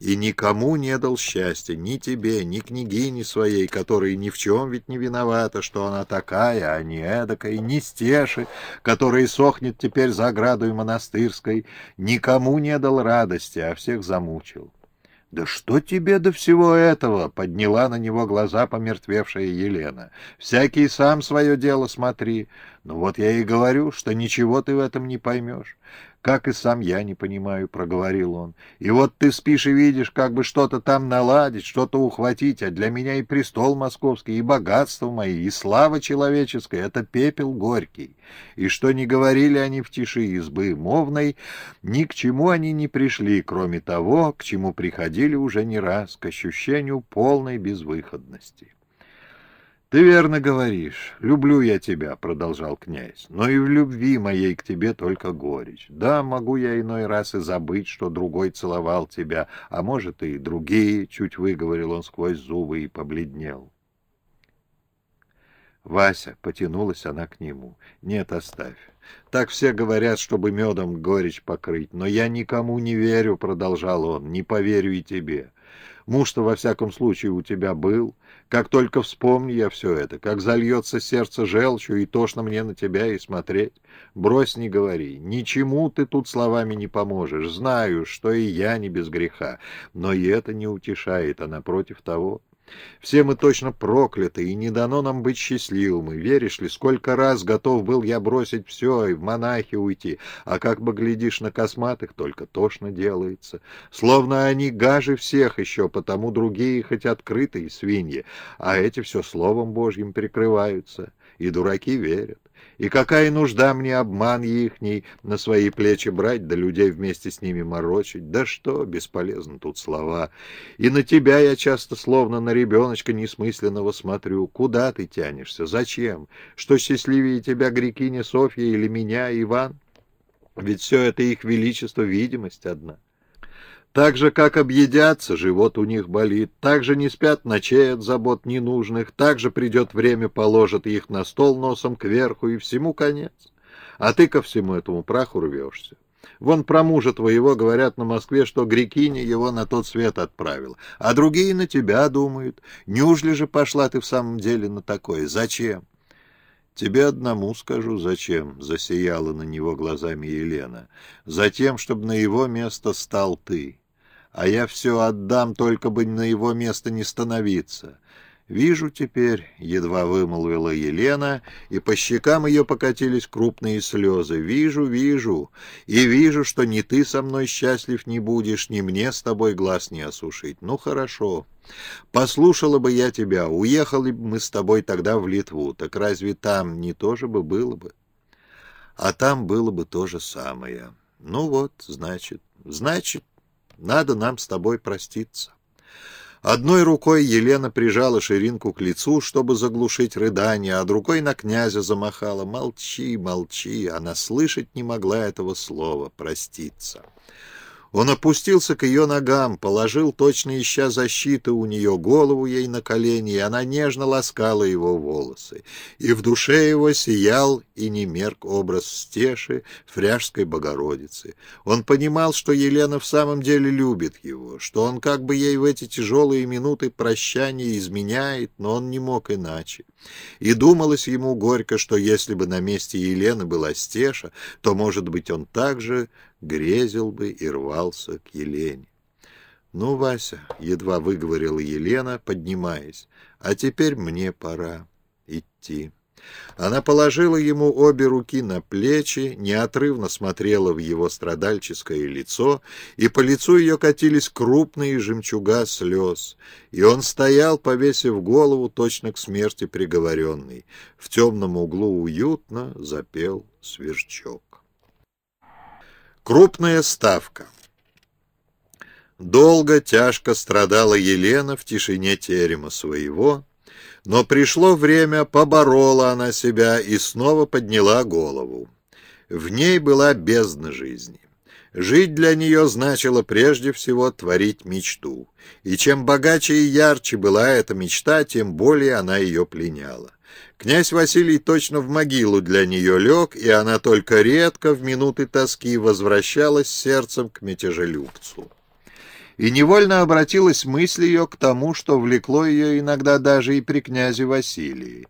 и никому не дал счастья, ни тебе, ни княгине своей, которая ни в чем ведь не виновата, что она такая, а не эдакая, ни стеши, которая сохнет теперь за оградой монастырской, никому не дал радости, а всех замучил. «Да что тебе до всего этого?» — подняла на него глаза помертвевшая Елена. «Всякий сам свое дело смотри. Ну вот я и говорю, что ничего ты в этом не поймешь. «Как и сам я не понимаю», — проговорил он. «И вот ты спишь и видишь, как бы что-то там наладить, что-то ухватить, а для меня и престол московский, и богатство мои, и слава человеческая — это пепел горький. И что не говорили они в тиши избы мовной, ни к чему они не пришли, кроме того, к чему приходили уже не раз, к ощущению полной безвыходности». «Ты верно говоришь. Люблю я тебя», — продолжал князь. «Но и в любви моей к тебе только горечь. Да, могу я иной раз и забыть, что другой целовал тебя, а может и другие», — чуть выговорил он сквозь зубы и побледнел. Вася, потянулась она к нему. «Нет, оставь. Так все говорят, чтобы медом горечь покрыть. Но я никому не верю», — продолжал он, — «не поверю и тебе. Муж-то, во всяком случае, у тебя был. Как только вспомню я все это, как зальется сердце желчью, и тошно мне на тебя и смотреть. Брось, не говори. Ничему ты тут словами не поможешь. Знаю, что и я не без греха. Но и это не утешает, а напротив того... Все мы точно прокляты, и не дано нам быть счастливым. И веришь ли, сколько раз готов был я бросить все и в монахи уйти, а как бы глядишь на косматых, только тошно делается. Словно они гаже всех еще, потому другие хоть открытые свиньи, а эти все словом Божьим прикрываются, и дураки верят. И какая нужда мне обман ихний на свои плечи брать, да людей вместе с ними морочить? Да что, бесполезно тут слова. И на тебя я часто словно на ребеночка несмысленного смотрю. Куда ты тянешься? Зачем? Что счастливее тебя грекиня Софья или меня, Иван? Ведь все это их величество, видимость одна. Так же, как объедятся, живот у них болит, так же не спят ночей от забот ненужных, так же придет время, положат их на стол носом кверху, и всему конец. А ты ко всему этому праху рвешься. Вон про мужа твоего говорят на Москве, что Грекиня его на тот свет отправила, а другие на тебя думают. Неужели же пошла ты в самом деле на такое? Зачем? Тебе одному скажу, зачем, — засияла на него глазами Елена. Затем, чтобы на его место стал ты а я все отдам, только бы на его место не становиться. Вижу теперь, — едва вымолвила Елена, и по щекам ее покатились крупные слезы. Вижу, вижу, и вижу, что ни ты со мной счастлив не будешь, ни мне с тобой глаз не осушить. Ну, хорошо. Послушала бы я тебя, уехали бы мы с тобой тогда в Литву, так разве там не то же бы было бы? А там было бы то же самое. Ну вот, значит, значит, надо нам с тобой проститься. Одной рукой Елена прижала ширинку к лицу, чтобы заглушить рыдание, а другой на князя замахала. «Молчи, молчи!» Она слышать не могла этого слова «проститься». Он опустился к ее ногам, положил, точно ища защиты у нее, голову ей на колени, и она нежно ласкала его волосы. И в душе его сиял и не мерк образ стеши, фряжской Богородицы. Он понимал, что Елена в самом деле любит его, что он как бы ей в эти тяжелые минуты прощания изменяет, но он не мог иначе. И думалось ему горько, что если бы на месте Елены была стеша, то, может быть, он также грезил бы и рвался к Елене. «Ну, Вася», — едва выговорила Елена, поднимаясь, — «а теперь мне пора идти». Она положила ему обе руки на плечи, неотрывно смотрела в его страдальческое лицо, и по лицу ее катились крупные жемчуга слез, и он стоял, повесив голову, точно к смерти приговоренный. В темном углу уютно запел сверчок. Крупная ставка. Долго, тяжко страдала Елена в тишине терема своего, но пришло время, поборола она себя и снова подняла голову. В ней была бездна жизни. Жить для нее значило прежде всего творить мечту, и чем богаче и ярче была эта мечта, тем более она ее пленяла. Князь Василий точно в могилу для нее лег, и она только редко в минуты тоски возвращалась сердцем к мятежелюбцу. И невольно обратилась мысль ее к тому, что влекло ее иногда даже и при князе Василии.